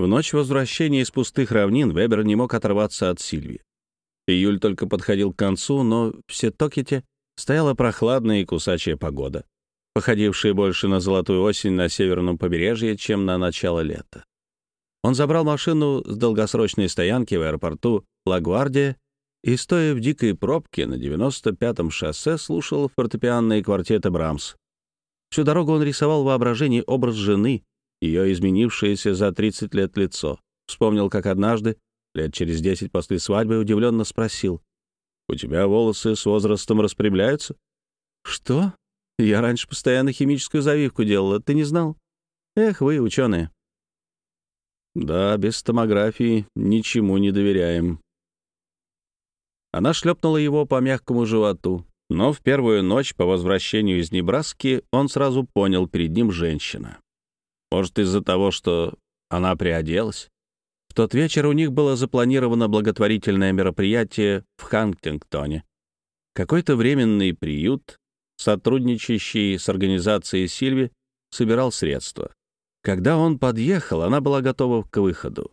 В ночь возвращения из пустых равнин Вебер не мог оторваться от Сильви. Июль только подходил к концу, но в Сетокете стояла прохладная и кусачая погода, походившая больше на золотую осень на северном побережье, чем на начало лета. Он забрал машину с долгосрочной стоянки в аэропорту Лагвардия и, стоя в дикой пробке на 95-м шоссе, слушал фортепианные квартеты Брамс. Всю дорогу он рисовал в воображении образ жены, ее изменившееся за 30 лет лицо. Вспомнил, как однажды, лет через 10 после свадьбы, удивленно спросил, «У тебя волосы с возрастом распрямляются?» «Что? Я раньше постоянно химическую завивку делала, ты не знал?» «Эх, вы, ученые!» «Да, без томографии ничему не доверяем». Она шлепнула его по мягкому животу, но в первую ночь по возвращению из Небраски он сразу понял, перед ним женщина. Может, из-за того, что она приоделась? В тот вечер у них было запланировано благотворительное мероприятие в Хантингтоне. Какой-то временный приют, сотрудничающий с организацией Сильви, собирал средства. Когда он подъехал, она была готова к выходу.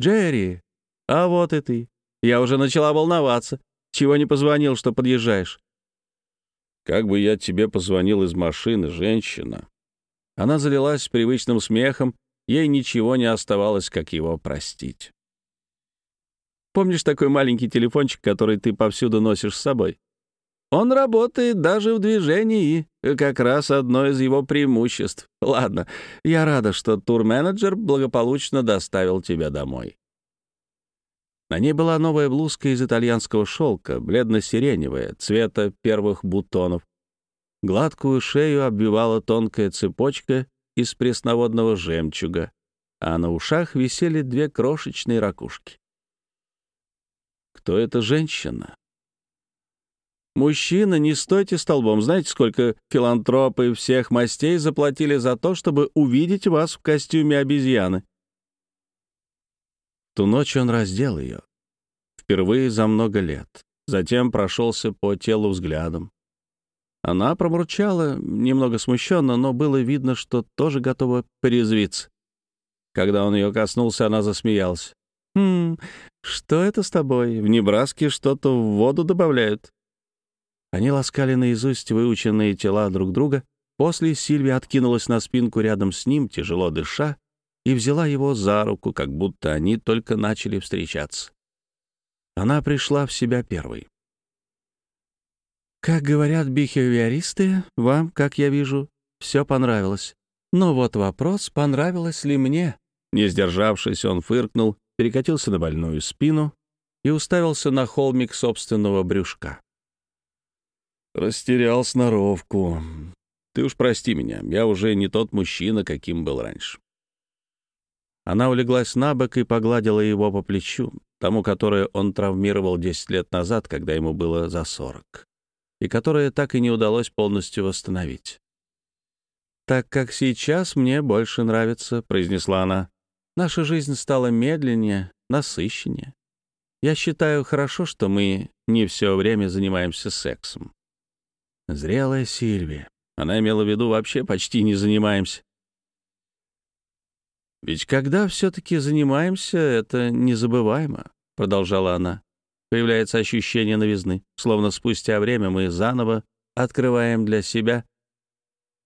«Джерри, а вот и ты. Я уже начала волноваться. Чего не позвонил, что подъезжаешь?» «Как бы я тебе позвонил из машины, женщина?» Она залилась привычным смехом, ей ничего не оставалось, как его простить. «Помнишь такой маленький телефончик, который ты повсюду носишь с собой? Он работает даже в движении, как раз одно из его преимуществ. Ладно, я рада, что турменеджер благополучно доставил тебя домой. На ней была новая блузка из итальянского шелка, бледно-сиреневая, цвета первых бутонов. Гладкую шею обвивала тонкая цепочка из пресноводного жемчуга, а на ушах висели две крошечные ракушки. Кто эта женщина? Мужчина, не стойте столбом. Знаете, сколько филантропы всех мастей заплатили за то, чтобы увидеть вас в костюме обезьяны? Ту ночь он раздел ее. Впервые за много лет. Затем прошелся по телу взглядом. Она промурчала, немного смущенно, но было видно, что тоже готова порезвиться. Когда он ее коснулся, она засмеялась. «Хм, что это с тобой? В Небраске что-то в воду добавляют?» Они ласкали наизусть выученные тела друг друга. После Сильвия откинулась на спинку рядом с ним, тяжело дыша, и взяла его за руку, как будто они только начали встречаться. Она пришла в себя первой. «Как говорят бихевиористы, вам, как я вижу, все понравилось. Но вот вопрос, понравилось ли мне?» Не сдержавшись, он фыркнул, перекатился на больную спину и уставился на холмик собственного брюшка. Растерял сноровку. Ты уж прости меня, я уже не тот мужчина, каким был раньше. Она улеглась на бок и погладила его по плечу, тому, которое он травмировал 10 лет назад, когда ему было за 40, и которое так и не удалось полностью восстановить. «Так как сейчас мне больше нравится», — произнесла она, — «наша жизнь стала медленнее, насыщеннее. Я считаю хорошо, что мы не все время занимаемся сексом. Зрелая Сильвия. Она имела в виду вообще почти не занимаемся. «Ведь когда все-таки занимаемся, это незабываемо», — продолжала она. «Появляется ощущение новизны, словно спустя время мы заново открываем для себя».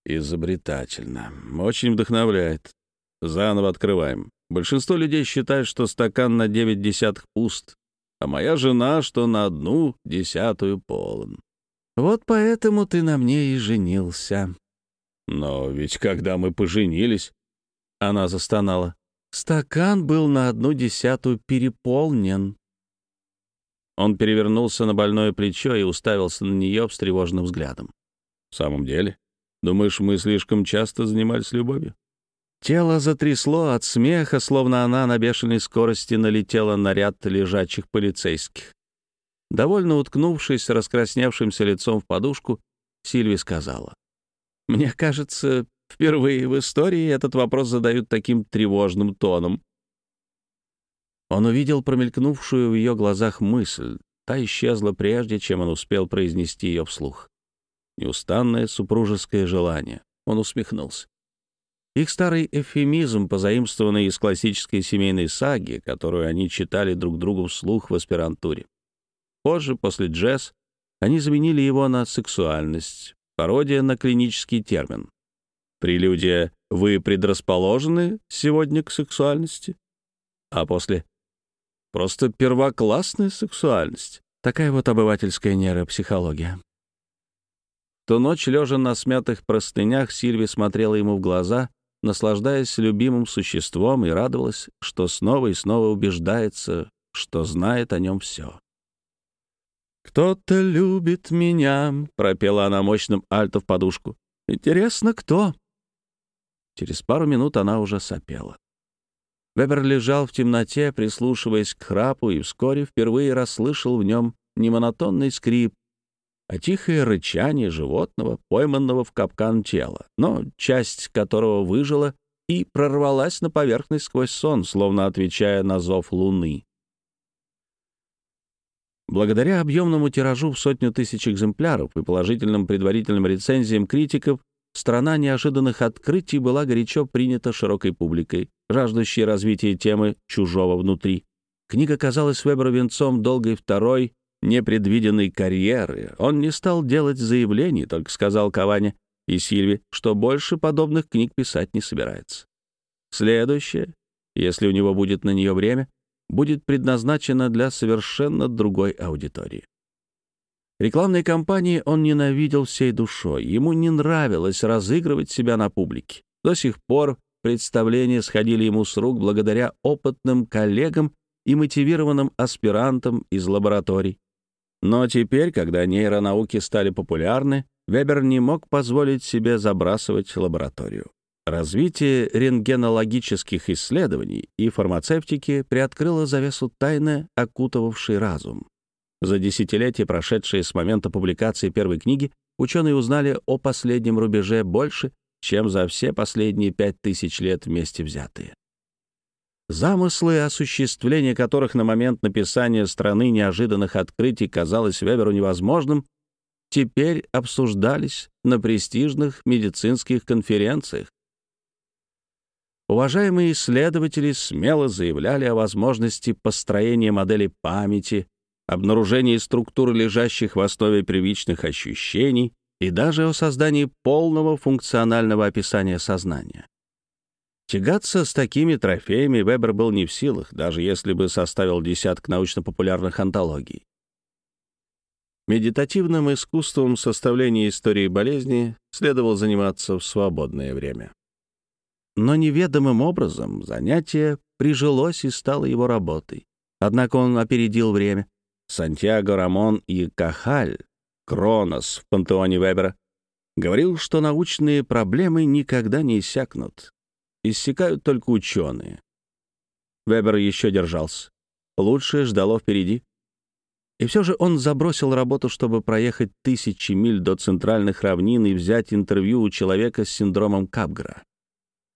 «Изобретательно. Очень вдохновляет. Заново открываем. Большинство людей считают, что стакан на девять десятых пуст, а моя жена, что на одну десятую полон. Вот поэтому ты на мне и женился». «Но ведь когда мы поженились...» Она застонала. «Стакан был на одну десятую переполнен». Он перевернулся на больное плечо и уставился на нее встревоженным взглядом. «В самом деле? Думаешь, мы слишком часто занимались любовью?» Тело затрясло от смеха, словно она на бешеной скорости налетела на ряд лежачих полицейских. Довольно уткнувшись раскрасневшимся лицом в подушку, Сильви сказала. «Мне кажется, впервые в истории этот вопрос задают таким тревожным тоном». Он увидел промелькнувшую в ее глазах мысль. Та исчезла прежде, чем он успел произнести ее вслух. Неустанное супружеское желание. Он усмехнулся. Их старый эвфемизм, позаимствованный из классической семейной саги, которую они читали друг другу вслух в аспирантуре. Позже, после джесс, они заменили его на сексуальность, пародия на клинический термин. Прелюдия «Вы предрасположены сегодня к сексуальности?» А после «Просто первоклассная сексуальность». Такая вот обывательская нейропсихология. ту ночь, лежа на смятых простынях, Сильви смотрела ему в глаза, наслаждаясь любимым существом, и радовалась, что снова и снова убеждается, что знает о нем все. «Кто-то любит меня», — пропела она мощным альто в подушку. «Интересно, кто?» Через пару минут она уже сопела. Вебер лежал в темноте, прислушиваясь к храпу, и вскоре впервые расслышал в нем не монотонный скрип, а тихое рычание животного, пойманного в капкан тела, но часть которого выжила и прорвалась на поверхность сквозь сон, словно отвечая на зов луны. Благодаря объемному тиражу в сотню тысяч экземпляров и положительным предварительным рецензиям критиков, страна неожиданных открытий была горячо принята широкой публикой, жаждущей развития темы «чужого внутри». Книга казалась Веберу венцом долгой второй, непредвиденной карьеры. Он не стал делать заявлений, только сказал Каване и Сильве, что больше подобных книг писать не собирается. Следующее, если у него будет на нее время, будет предназначена для совершенно другой аудитории. Рекламные кампании он ненавидел всей душой. Ему не нравилось разыгрывать себя на публике. До сих пор представления сходили ему с рук благодаря опытным коллегам и мотивированным аспирантам из лабораторий. Но теперь, когда нейронауки стали популярны, Вебер не мог позволить себе забрасывать лабораторию. Развитие рентгенологических исследований и фармацевтики приоткрыло завесу тайны, окутывавшей разум. За десятилетия, прошедшие с момента публикации первой книги, ученые узнали о последнем рубеже больше, чем за все последние пять тысяч лет вместе взятые. Замыслы, осуществление которых на момент написания страны неожиданных открытий казалось Веберу невозможным, теперь обсуждались на престижных медицинских конференциях, Уважаемые исследователи смело заявляли о возможности построения модели памяти, обнаружении структур, лежащих в основе привычных ощущений, и даже о создании полного функционального описания сознания. Тягаться с такими трофеями Вебер был не в силах, даже если бы составил десяток научно-популярных антологий. Медитативным искусством составления истории болезни следовало заниматься в свободное время. Но неведомым образом занятие прижилось и стало его работой. Однако он опередил время. Сантьяго Рамон и Кахаль, Кронос в пантеоне Вебера, говорил, что научные проблемы никогда не иссякнут. Иссякают только ученые. Вебер еще держался. Лучшее ждало впереди. И все же он забросил работу, чтобы проехать тысячи миль до центральных равнин и взять интервью у человека с синдромом Капгра.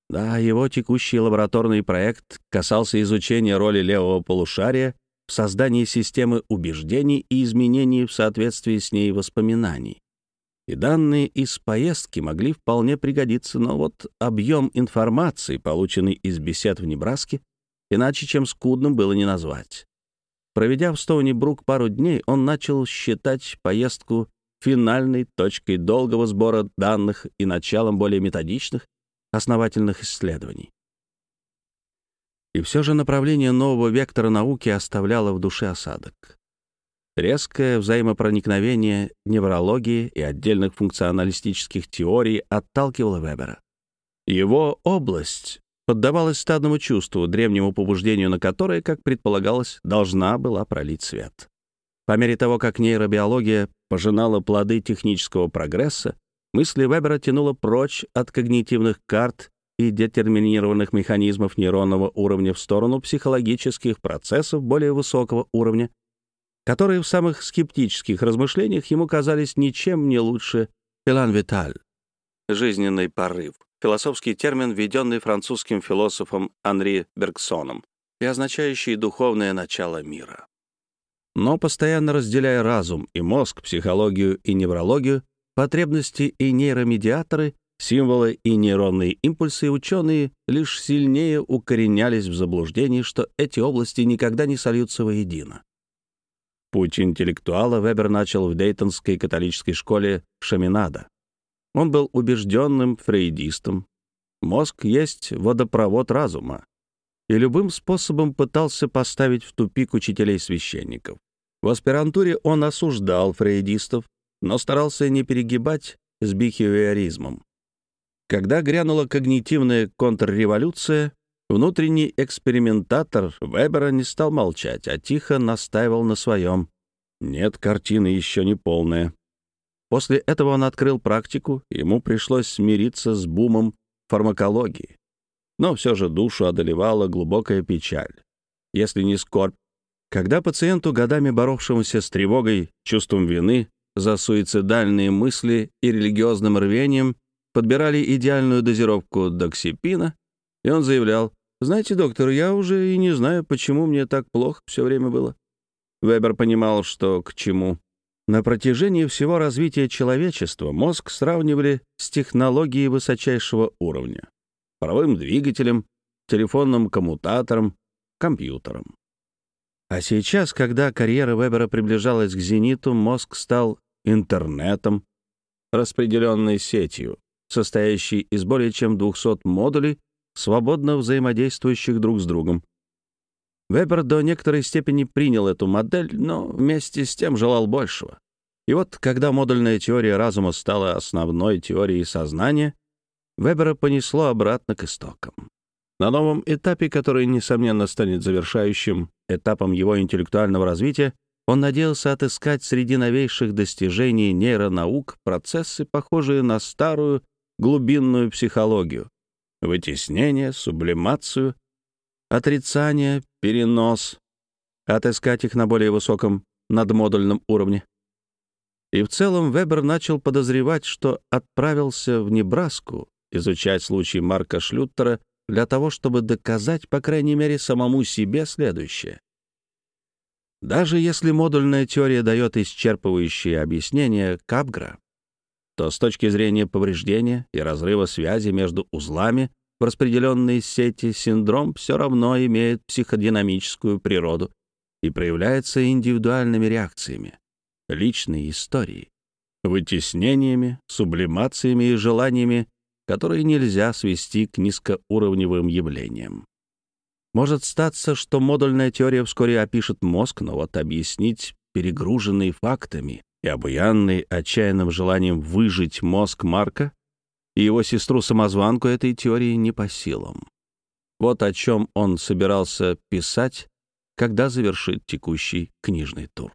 Да, его текущий лабораторный проект касался изучения роли левого полушария в создании системы убеждений и изменений в соответствии с ней воспоминаний. И данные из поездки могли вполне пригодиться, но вот объем информации, полученный из бесед в Небраске, иначе чем скудным было не назвать. Проведя в Стоуни-Брук пару дней, он начал считать поездку финальной точкой долгого сбора данных и началом более методичных, основательных исследований. И все же направление нового вектора науки оставляло в душе осадок. Резкое взаимопроникновение неврологии и отдельных функционалистических теорий отталкивало Вебера. Его область поддавалась стадному чувству, древнему побуждению на которое, как предполагалось, должна была пролить свет. По мере того, как нейробиология пожинала плоды технического прогресса, Мысли Вебера тянуло прочь от когнитивных карт и детерминированных механизмов нейронного уровня в сторону психологических процессов более высокого уровня, которые в самых скептических размышлениях ему казались ничем не лучше «элан виталь» — жизненный порыв, философский термин, введенный французским философом Анри Бергсоном и означающий духовное начало мира. Но постоянно разделяя разум и мозг, психологию и неврологию, Потребности и нейромедиаторы символы и нейронные импульсы, ученые лишь сильнее укоренялись в заблуждении, что эти области никогда не сольются воедино. Путь интеллектуала Вебер начал в Дейтонской католической школе Шаминада. Он был убежденным фрейдистом. Мозг есть водопровод разума, и любым способом пытался поставить в тупик учителей-священников. В аспирантуре он осуждал фрейдистов, но старался не перегибать с бихевиоризмом. Когда грянула когнитивная контрреволюция, внутренний экспериментатор Вебера не стал молчать, а тихо настаивал на своем. Нет, картины еще не полная. После этого он открыл практику, ему пришлось смириться с бумом фармакологии. Но все же душу одолевала глубокая печаль. Если не скорбь, когда пациенту, годами боровшемуся с тревогой, чувством вины за суицидальные мысли и религиозным рвением, подбирали идеальную дозировку доксипина, и он заявлял, «Знаете, доктор, я уже и не знаю, почему мне так плохо все время было». Вебер понимал, что к чему. На протяжении всего развития человечества мозг сравнивали с технологией высочайшего уровня. Паровым двигателем, телефонным коммутатором, компьютером. А сейчас, когда карьера Вебера приближалась к зениту, мозг стал интернетом, распределенной сетью, состоящий из более чем 200 модулей, свободно взаимодействующих друг с другом. Вебер до некоторой степени принял эту модель, но вместе с тем желал большего. И вот, когда модульная теория разума стала основной теорией сознания, Вебера понесло обратно к истокам. На новом этапе, который, несомненно, станет завершающим этапом его интеллектуального развития, он надеялся отыскать среди новейших достижений нейронаук процессы, похожие на старую глубинную психологию, вытеснение, сублимацию, отрицание, перенос, отыскать их на более высоком надмодульном уровне. И в целом Вебер начал подозревать, что отправился в Небраску изучать случай Марка Шлюттера для того, чтобы доказать, по крайней мере, самому себе следующее. Даже если модульная теория дает исчерпывающие объяснения Капгра, то с точки зрения повреждения и разрыва связи между узлами в распределенной сети синдром все равно имеет психодинамическую природу и проявляется индивидуальными реакциями, личной историей, вытеснениями, сублимациями и желаниями, которые нельзя свести к низкоуровневым явлениям. Может статься, что модульная теория вскоре опишет мозг, но вот объяснить перегруженный фактами и обуянный отчаянным желанием выжить мозг Марка и его сестру-самозванку этой теории не по силам. Вот о чем он собирался писать, когда завершит текущий книжный тур.